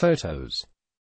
Photos.